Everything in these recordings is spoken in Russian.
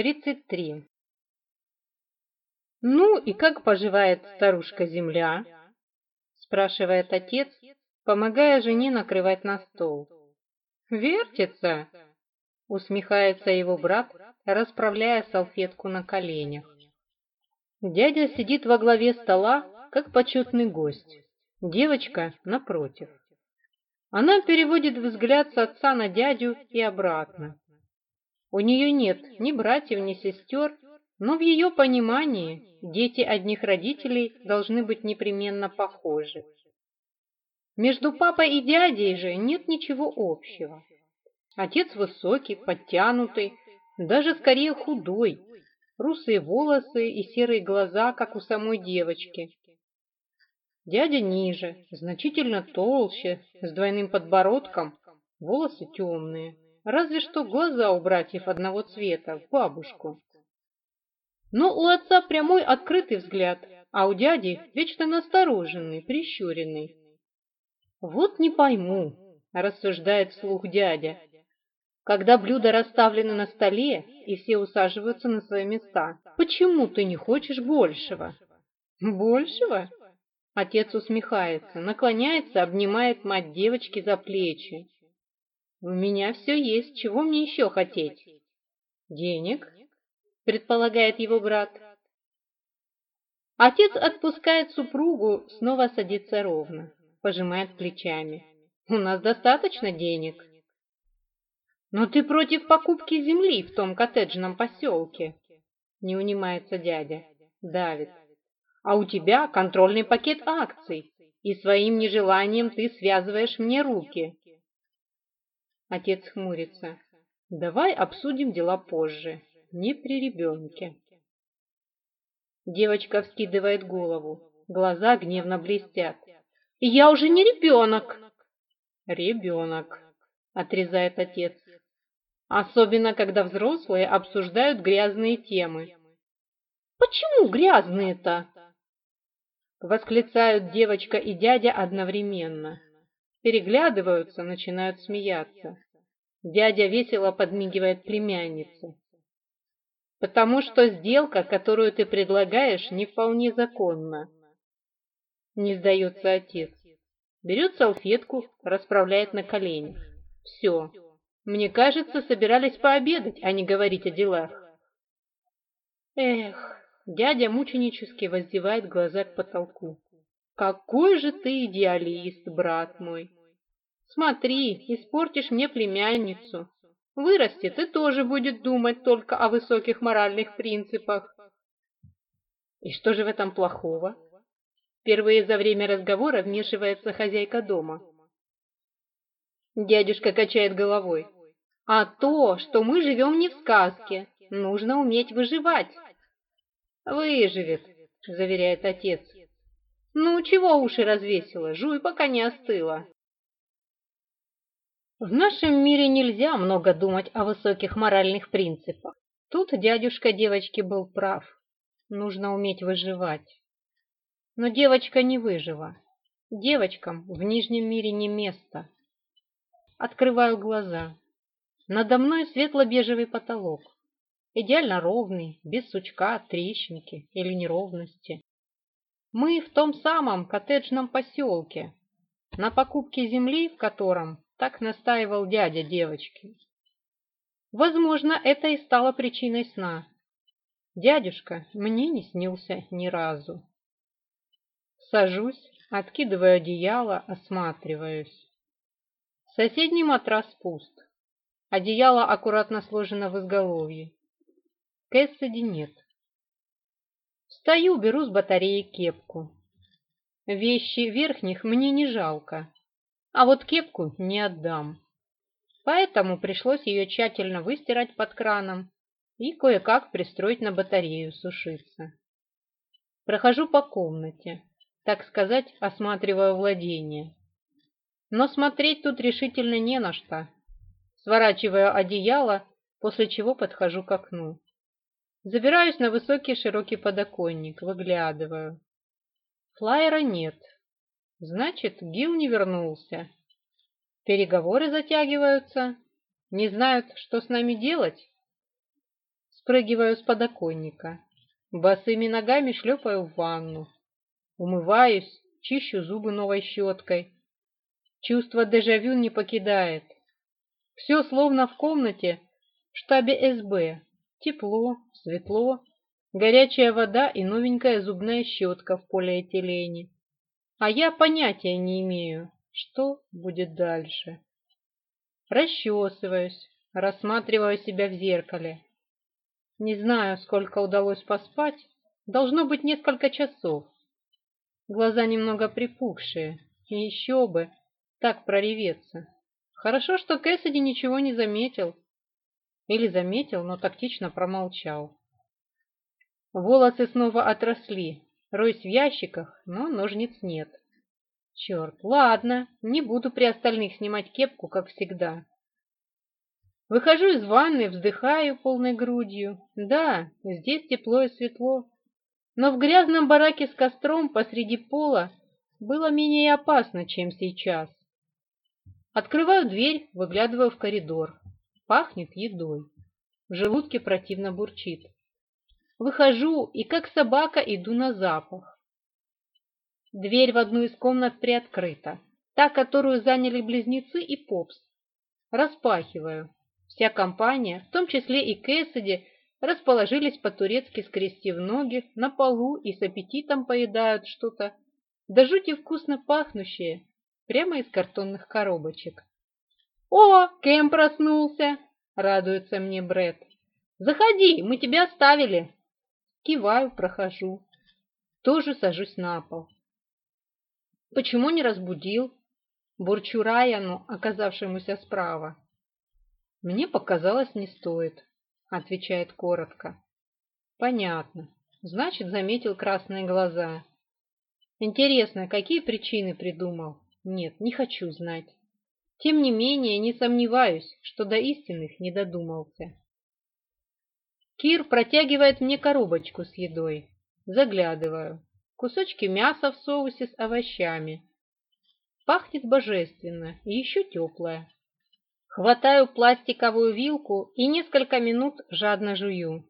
33. «Ну и как поживает старушка-земля?» – спрашивает отец, помогая жене накрывать на стол. «Вертится!» – усмехается его брат, расправляя салфетку на коленях. Дядя сидит во главе стола, как почетный гость. Девочка напротив. Она переводит взгляд с отца на дядю и обратно. У нее нет ни братьев, ни сестер, но в ее понимании дети одних родителей должны быть непременно похожи. Между папой и дядей же нет ничего общего. Отец высокий, подтянутый, даже скорее худой, русые волосы и серые глаза, как у самой девочки. Дядя ниже, значительно толще, с двойным подбородком, волосы темные разве что глаза у братьев одного цвета, в бабушку. Но у отца прямой открытый взгляд, а у дяди вечно настороженный, прищуренный. «Вот не пойму», — рассуждает вслух дядя, «когда блюдо расставлено на столе и все усаживаются на свои места, почему ты не хочешь большего?» «Большего?» Отец усмехается, наклоняется, обнимает мать девочки за плечи. У меня все есть, чего мне еще хотеть? Денег, предполагает его брат. Отец отпускает супругу, снова садится ровно, пожимает плечами. У нас достаточно денег. Но ты против покупки земли в том коттеджном поселке, не унимается дядя, давит. А у тебя контрольный пакет акций, и своим нежеланием ты связываешь мне руки. Отец хмурится. Давай обсудим дела позже, не при ребенке. Девочка вскидывает голову, глаза гневно блестят. Я уже не ребенок. Ребенок, отрезает отец. Особенно, когда взрослые обсуждают грязные темы. Почему грязные-то? Восклицают девочка и дядя одновременно переглядываются, начинают смеяться. Дядя весело подмигивает племяннице. «Потому что сделка, которую ты предлагаешь, не вполне законна», — не сдается отец. Берет салфетку, расправляет на коленях. «Все. Мне кажется, собирались пообедать, а не говорить о делах». «Эх!» — дядя мученически воздевает глаза к потолку. Какой же ты идеалист, брат мой! Смотри, испортишь мне племянницу. Вырастет и тоже будет думать только о высоких моральных принципах. И что же в этом плохого? Впервые за время разговора вмешивается хозяйка дома. Дядюшка качает головой. А то, что мы живем не в сказке, нужно уметь выживать. Выживет, заверяет отец. Ну, чего уши развесила? Жуй, пока не остыла. В нашем мире нельзя много думать о высоких моральных принципах. Тут дядюшка девочки был прав. Нужно уметь выживать. Но девочка не выжила. Девочкам в Нижнем мире не место. Открываю глаза. Надо мной светло-бежевый потолок. Идеально ровный, без сучка, трещинки или неровности. Мы в том самом коттеджном поселке, на покупке земли в котором так настаивал дядя девочки. Возможно, это и стало причиной сна. Дядюшка мне не снился ни разу. Сажусь, откидываю одеяло, осматриваюсь. Соседний матрас пуст. Одеяло аккуратно сложено в изголовье. Кэссиди нет. Стою, беру с батареи кепку. Вещи верхних мне не жалко, а вот кепку не отдам. Поэтому пришлось ее тщательно выстирать под краном и кое-как пристроить на батарею сушиться. Прохожу по комнате, так сказать, осматривая владение. Но смотреть тут решительно не на что. Сворачиваю одеяло, после чего подхожу к окну. Забираюсь на высокий широкий подоконник, выглядываю. Флайера нет. Значит, Гил не вернулся. Переговоры затягиваются. Не знают, что с нами делать. Спрыгиваю с подоконника. Босыми ногами шлепаю в ванну. Умываюсь, чищу зубы новой щеткой. Чувство дежавю не покидает. Все словно в комнате в штабе СБ, Тепло, светло, горячая вода и новенькая зубная щетка в полиэтилене. А я понятия не имею, что будет дальше. Расчесываюсь, рассматриваю себя в зеркале. Не знаю, сколько удалось поспать, должно быть несколько часов. Глаза немного припухшие, и еще бы, так прореветься. Хорошо, что Кэссиди ничего не заметил, или заметил, но тактично промолчал. Волосы снова отросли. Роюсь в ящиках, но ножниц нет. Черт, ладно, не буду при остальных снимать кепку, как всегда. Выхожу из ванны, вздыхаю полной грудью. Да, здесь тепло и светло. Но в грязном бараке с костром посреди пола было менее опасно, чем сейчас. Открываю дверь, выглядываю в коридор. Пахнет едой. В желудке противно бурчит. Выхожу и, как собака, иду на запах. Дверь в одну из комнат приоткрыта, та, которую заняли близнецы и Попс. Распахиваю. Вся компания, в том числе и Кэссиди, расположились по-турецки, скрестив ноги, на полу и с аппетитом поедают что-то, да жути вкусно пахнущее, прямо из картонных коробочек. «О, Кэм проснулся!» — радуется мне Бред. «Заходи, мы тебя оставили!» Киваю, прохожу. Тоже сажусь на пол. «Почему не разбудил?» — бурчу Райану, оказавшемуся справа. «Мне показалось, не стоит», — отвечает коротко. «Понятно. Значит, заметил красные глаза. Интересно, какие причины придумал? Нет, не хочу знать». Тем не менее, не сомневаюсь, что до истинных не додумался. Кир протягивает мне коробочку с едой. Заглядываю. Кусочки мяса в соусе с овощами. Пахнет божественно и еще теплое. Хватаю пластиковую вилку и несколько минут жадно жую.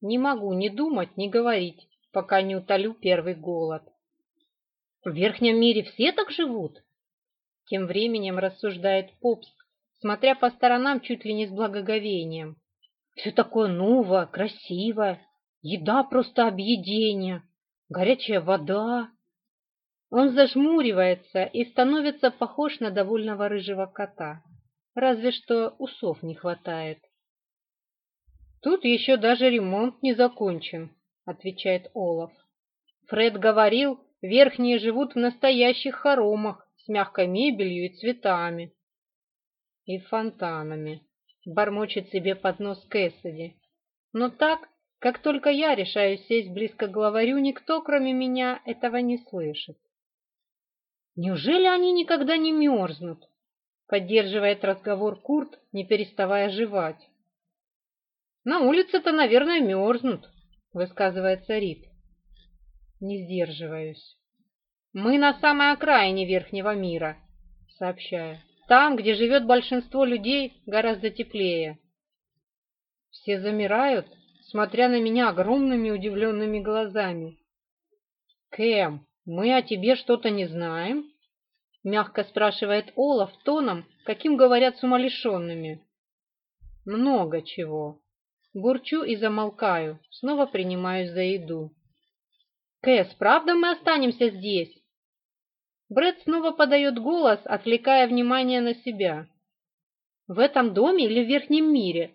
Не могу ни думать, ни говорить, пока не утолю первый голод. В верхнем мире все так живут? Тем временем рассуждает Попс, смотря по сторонам чуть ли не с благоговением. Все такое ново, красиво, еда просто объедение, горячая вода. Он зажмуривается и становится похож на довольного рыжего кота, разве что усов не хватает. «Тут еще даже ремонт не закончен», — отвечает Олаф. «Фред говорил, верхние живут в настоящих хоромах, с мягкой мебелью и цветами. И фонтанами. Бормочет себе под нос Кэссиди. Но так, как только я решаю сесть близко к главарю, никто, кроме меня, этого не слышит. Неужели они никогда не мерзнут? Поддерживает разговор Курт, не переставая жевать. На улице-то, наверное, мерзнут, высказывается Рид. Не сдерживаюсь. Мы на самой окраине Верхнего мира, сообщаю. Там, где живет большинство людей, гораздо теплее. Все замирают, смотря на меня огромными удивленными глазами. «Кэм, мы о тебе что-то не знаем?» Мягко спрашивает Олаф тоном, каким говорят с умалишенными. «Много чего». Бурчу и замолкаю, снова принимаюсь за еду. «Кэс, правда мы останемся здесь?» Бред снова подает голос, отвлекая внимание на себя. «В этом доме или в верхнем мире?»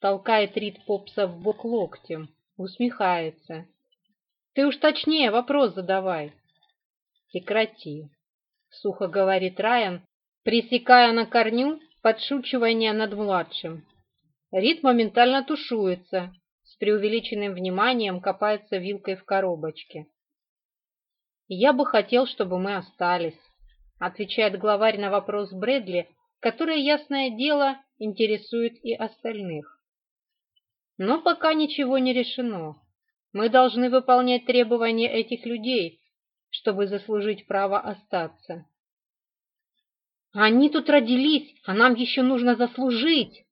Толкает Рид Попса в бок локтем, усмехается. «Ты уж точнее вопрос задавай». «Прекрати», — сухо говорит Райан, пресекая на корню подшучивание над младшим. Рид моментально тушуется, с преувеличенным вниманием копается вилкой в коробочке. «Я бы хотел, чтобы мы остались», — отвечает главарь на вопрос Брэдли, который, ясное дело, интересует и остальных. Но пока ничего не решено. Мы должны выполнять требования этих людей, чтобы заслужить право остаться. Они тут родились, а нам еще нужно заслужить!»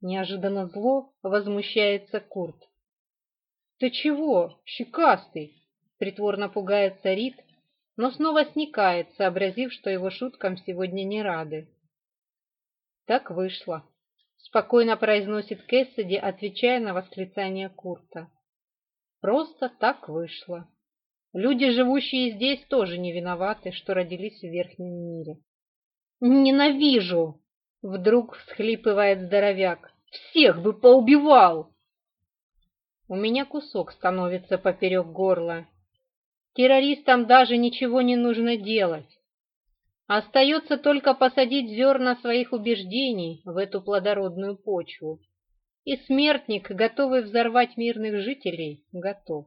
Неожиданно зло возмущается Курт. «Ты чего, щекастый?» Притворно пугается Рит, но снова сникает, сообразив, что его шуткам сегодня не рады. Так вышло. Спокойно произносит Кэссиди, отвечая на восклицание Курта. Просто так вышло. Люди, живущие здесь, тоже не виноваты, что родились в верхнем мире. «Ненавижу!» — вдруг всхлипывает здоровяк. «Всех бы поубивал!» У меня кусок становится поперек горла, террористам даже ничего не нужно делать. Остается только посадить зерна своих убеждений в эту плодородную почву. И смертник, готовый взорвать мирных жителей, готов.